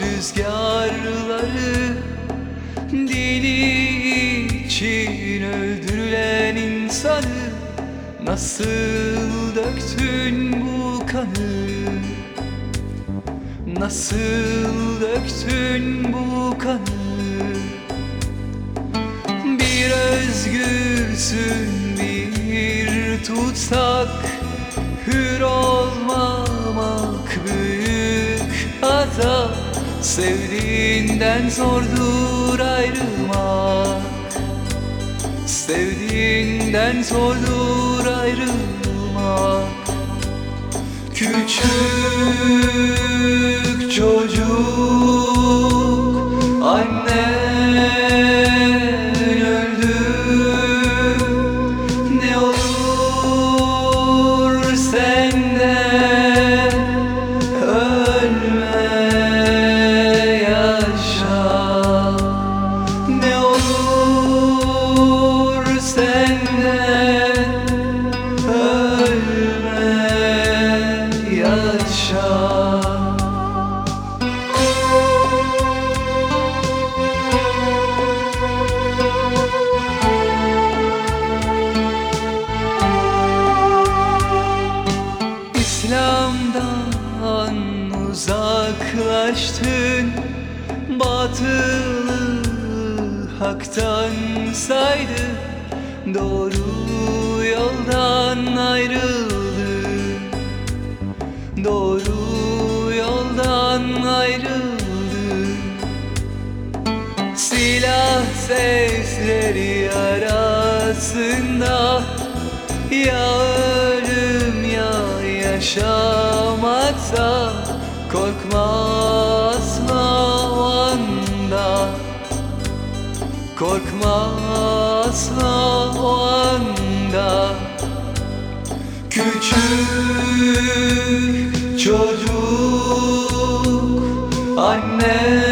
rüzgarları Dini için öldürülen insanı Nasıl döktün bu kanı? Nasıl döktün bu kanı? Bir özgürsün bir tutsak Hür olmamak büyük hata. Sevdiğinden zordur ayrılmak Sevdiğinden zordur ayrılmak Küçük çocuk İslam'dan uzaklaştın Batılı haktan saydı. Doğru yoldan ayrıldın Doğru yoldan ayrıldın Silah sesleri arasında Ya ölüm ya yaşamaksa Korkma asla o anda Korkma asla o anda Küçük çocuk annen